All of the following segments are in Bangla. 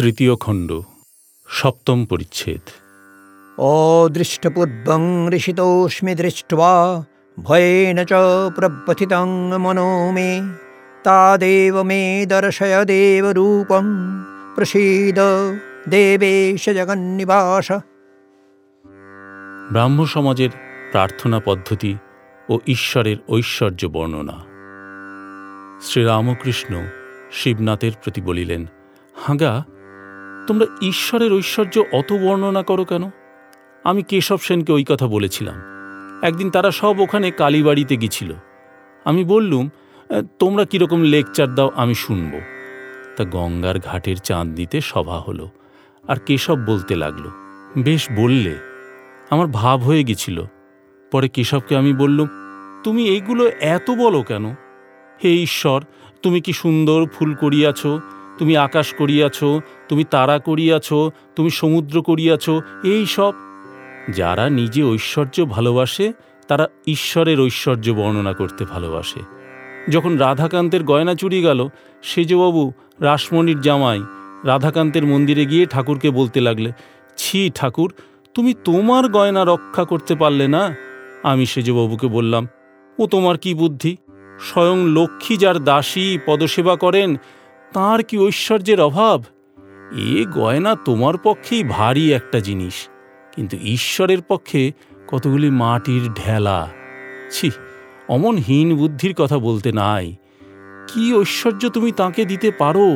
তৃতীয় খণ্ড সপ্তম পরিচ্ছেদ। অদৃষ্টপূর্বং ঋষিতোষ্মি দৃষ্ট্বা ভয়েন চ প্রব্যথিতং মনো মে তাদেব মে দর্শয় দেবরূপং প্রসীদ দেবেশ জগন্নিবাস। ব্রাহ্ম সমাজের প্রার্থনা পদ্ধতি ও ঈশ্বরের ঐশ্বর্য বর্ণনা। শ্রীরামকৃষ্ণ শিবনাথের প্রতি বলিলেন হাঁগা তোমরা ঈশ্বরের ঐশ্বর্য অত বর্ণনা করো কেন? আমি কেশব সেনকে ওই কথা বলেছিলাম। একদিন তারা সব ওখানে কালীবাড়িতে গেছিল। আমি বললুম তোমরা কীরকম লেকচার দাও, আমি শুনব। তা গঙ্গার ঘাটের চাঁদনিতে সভা হলো, আর কেশব বলতে লাগল, বেশ বললে, আমার ভাব হয়ে গেছিল। পরে কেশবকে আমি বললুম, তুমি এইগুলো এত বলো কেন? হে ঈশ্বর, তুমি কি সুন্দর ফুল করিয়াছ? তুমি আকাশ করিয়াছ, তুমি তারা করিয়াছ, তুমি সমুদ্র করিয়াছ, এই সব। যারা নিজে ঐশ্বর্য ভালোবাসে, তারা ঈশ্বরের ঐশ্বর্য বর্ণনা করতে ভালোবাসে। যখন রাধাকান্তের গয়না চুরি গেল, সেজবাবু, রাসমণির জামাই, রাধাকান্তের মন্দিরে গিয়ে ঠাকুরকে বলতে লাগলে, ছি ঠাকুর, তুমি তোমার গয়না রক্ষা করতে পারলে না? আমি সেজবাবুকে বললাম, ও তোমার কি বুদ্ধি? স্বয়ং লক্ষ্মী যার দাসী পদসেবা করেন তার কি ঐশ্বর্যের অভাব? এ গয়না তোমার পক্ষেই ভারী একটা জিনিস, কিন্তু ঈশ্বরের পক্ষে কতগুলি মাটির ঢেলা। ছি অমন হীন বুদ্ধির কথা বলতে নাই। কি ঐশ্বর্য তুমি তাকে দিতে পারো?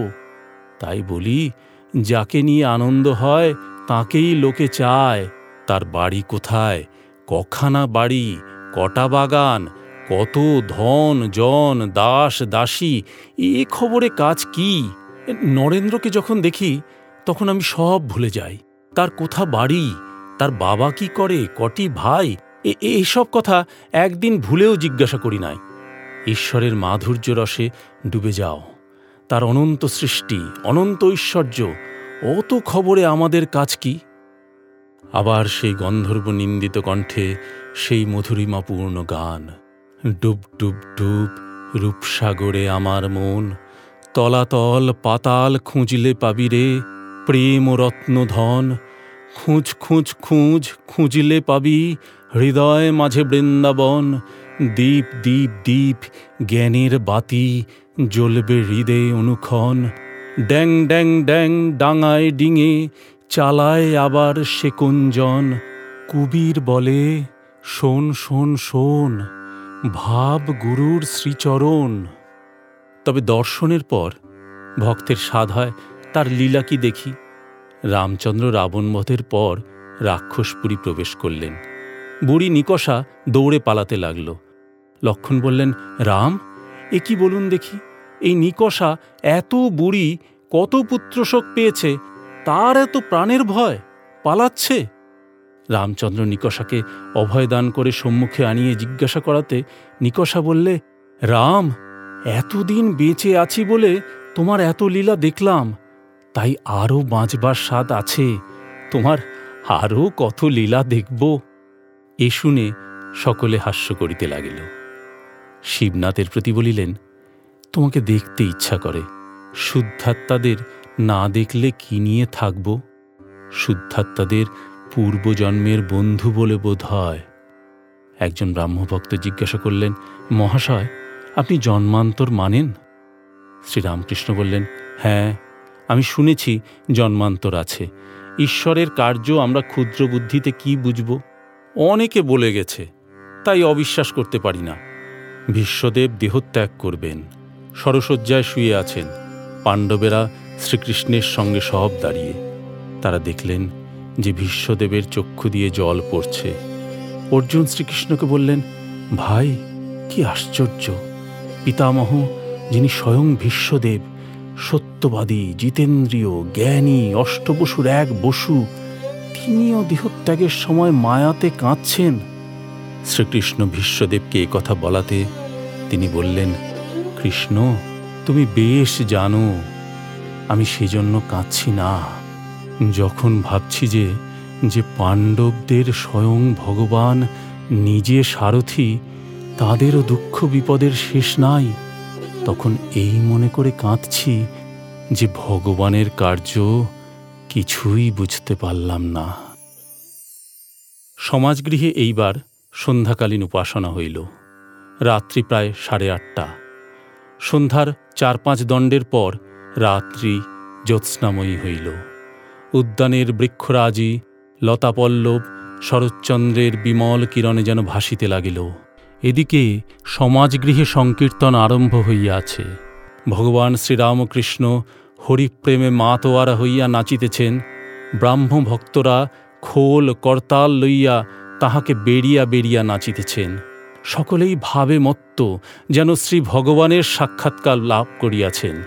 তাই বলি, যাকে নিয়ে আনন্দ হয়, তাকেই লোকে চায়। তার বাড়ি কোথায়? কখানা বাড়ি, কটা বাগান? কত ধন, জন, দাস, দাসী, এ খবরে কাজ কি? নরেন্দ্রকে যখন দেখি, তখন আমি সব ভুলে যাই। তার কোথা বাড়ি? তার বাবা কি করে? কটি ভাই? এ- এইসব কথা একদিন ভুলেও জিজ্ঞাসা করি নাই। ঈশ্বরের মাধুর্য রসে ডুবে যাও। তার অনন্ত সৃষ্টি, অনন্ত ঐশ্বর্য, অত খবরে আমাদের কাজ কি? আবার সেই গন্ধর্ব নিন্দিত কণ্ঠে সেই মধুরিমাপূর্ণ গান। ডুব ডুব ডুব রূপসাগরে আমার মন। তলাতল পাতাল খুঁজলে পাবি রে প্রেম রত্নধন খুঁজ খুঁজ খুঁজ খুঁজলে পাবি হৃদয় মাঝে বৃন্দাবন। দীপ দীপ দীপ জ্ঞানের বাতি জ্বলবে হৃদয়ে অনুক্ষণ। ড্যাং ড্যাং ড্যাং ডাঙায় ডিঙে চালায় আবার সে কুঞ্জন কুবীর বলে, শোন শোন শোন ভাব গুরুর শ্রীচরণ। তবে দর্শনের পর ভক্তের স্বাদ হয় তার লীলা কি দেখি? রামচন্দ্র রাবণবধের পর রাক্ষসপুরী প্রবেশ করলেন। বুড়ি নিকষা দৌড়ে পালাতে লাগল। লক্ষণ বললেন, রাম, এ কি বলুন দেখি? এই নিকষা এত বুড়ি, কত পুত্রশোক পেয়েছে, তার এত প্রাণের ভয়, পালাচ্ছে? রামচন্দ্র নিকষাকে অভয়দান করে সম্মুখে আনিয়ে জিজ্ঞাসা করাতে নিকষা বললে, রাম, এতদিন বেঁচে আছি বলে তোমার এত লীলা দেখলাম। তাই আরও বাঁচবার স্বাদ আছে। তোমার আরও কত লীলা দেখব? এ শুনে সকলে হাস্য করিতে লাগিল। শিবনাথের প্রতি বলিলেন, তোমাকে দেখতে ইচ্ছা করে। শুদ্ধাত্মাদের না দেখলে কি নিয়ে থাকব? শুদ্ধাত্মাদের পূর্বজন্মের বন্ধু বলে বোধ হয়। একজন ব্রাহ্মভক্ত জিজ্ঞাসা করলেন, মহাশয়, আপনি জন্মান্তর মানেন? শ্রীরামকৃষ্ণ বললেন হ্যাঁ আমি শুনেছি জন্মান্তর আছে। ঈশ্বরের কার্য আমরা ক্ষুদ্র বুদ্ধিতে কি বুঝব? অনেকে বলে গেছে, তাই অবিশ্বাস করতে পারি না। বিশ্বদেব দেহত্যাগ করবেন। সরসজ্জায় শুয়ে আছেন। পাণ্ডবেরা শ্রীকৃষ্ণের সঙ্গে সব দাঁড়িয়ে। তারা দেখলেন যে ভীষ্মদেবের চক্ষু দিয়ে জল পড়ছে। অর্জুন শ্রীকৃষ্ণকে বললেন, ভাই, কি আশ্চর্য। পিতামহ, যিনি স্বয়ং ভীষ্মদেব, সত্যবাদী, জিতেন্দ্রীয়, জ্ঞানী অষ্টবসুর এক বসু, তিনিও দেহত্যাগের সময় মায়াতে কাঁদছেন। শ্রীকৃষ্ণ ভীষ্মদেবকে এ কথা বলাতে তিনি বললেন, কৃষ্ণ, তুমি বেশ জানো, আমি সেজন্য কাঁদছি না। যখন ভাবছি যে যে পাণ্ডবদের স্বয়ং ভগবান নিজে সারথি, তাদেরও দুঃখ বিপদের শেষ নাই, তখন এই মনে করে কাঁদছি যে ভগবানের কার্য কিছুই বুঝতে পারলাম না। সমাজগৃহে এইবার সন্ধ্যাকালীন উপাসনা হইল। রাত্রি প্রায় সাড়ে আটটা। সন্ধ্যার চার পাঁচ দণ্ডের পর রাত্রি জ্যোৎস্নাময়ী হইল। উদ্যানের বৃক্ষরাজি, লতাপল্লব, শরৎচন্দ্রের বিমল কিরণে যেন ভাসিতে লাগিল। এদিকে সমাজগৃহে সংকীর্তন আরম্ভ হইয়াছে। ভগবান শ্রীরামকৃষ্ণ হরিপ্রেমে মাতোয়ারা হইয়া নাচিতেছেন। ব্রাহ্ম ভক্তরা খোল, করতাল লইয়া তাহাকে বেরিয়া বেরিয়া নাচিতেছেন। সকলেই ভাবে মত্ত যেন শ্রী ভগবানের সাক্ষাৎকার লাভ করিয়াছেন।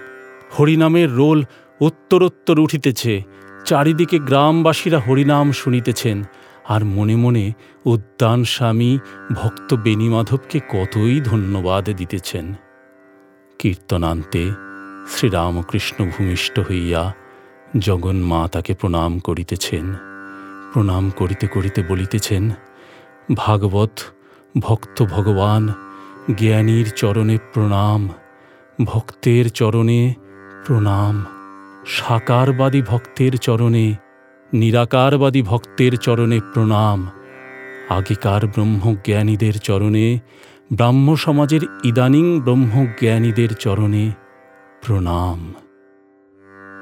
হরিনামের রোল উত্তরোত্তর উঠিতেছে। চারিদিকে গ্রামবাসীরা হরিনাম শুনিতেছেন, আর মনে মনে উদ্যান স্বামী ভক্ত বেণীমাধবকে কতই ধন্যবাদ দিতেছেন। কীর্তনান্তে শ্রীরামকৃষ্ণ ভূমিষ্ঠ হইয়া জগন্মা তাকে প্রণাম করিতেছেন। প্রণাম করিতে করিতে বলিতেছেন, ভাগবত, ভক্ত ভগবান, জ্ঞানীর চরণে প্রণাম, ভক্তের চরণে প্রণাম। সাকারবাদী ভক্তের চরণে, নিরাকারবাদী ভক্তের চরণে প্রণাম। আগেকার ব্রহ্মজ্ঞানীদের চরণে, ব্রাহ্ম সমাজের ইদানিং ব্রহ্মজ্ঞানীদের চরণে প্রণাম।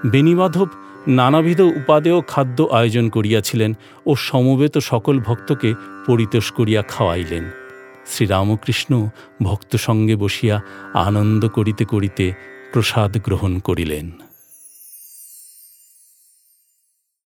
বেণীমাধব নানাবিধ উপাদেয় খাদ্য আয়োজন করিয়াছিলেন ও সমবেত সকল ভক্তকে পরিতোষ করিয়া খাওয়াইলেন। শ্রীরামকৃষ্ণ ভক্ত সঙ্গে বসিয়া আনন্দ করিতে করিতে প্রসাদ গ্রহণ করিলেন।